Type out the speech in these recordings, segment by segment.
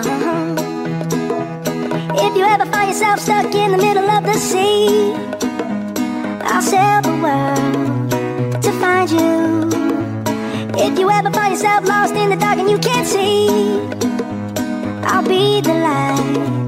Uh-huh. If you ever find yourself stuck in the middle of the sea, I'll sail the world to find you. If you ever find yourself lost in the dark and you can't see, I'll be the light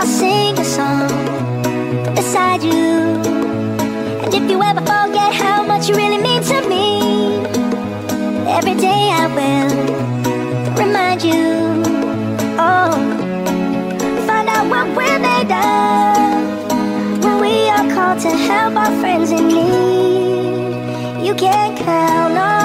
I'll sing a song beside you. And if you ever forget how much you really mean to me, every day I will remind you. Oh, find out what when we are called to help our friends in need. You can count on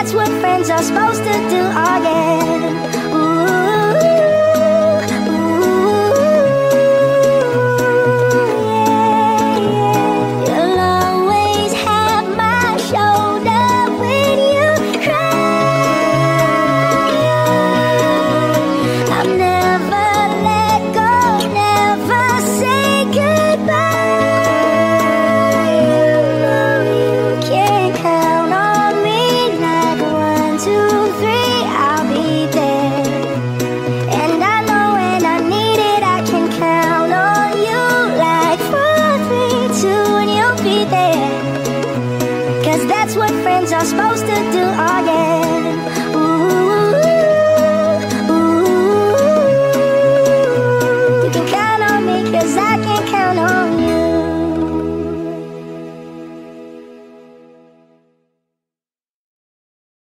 that's what friends are supposed to do, friends are supposed to do, oh yeah.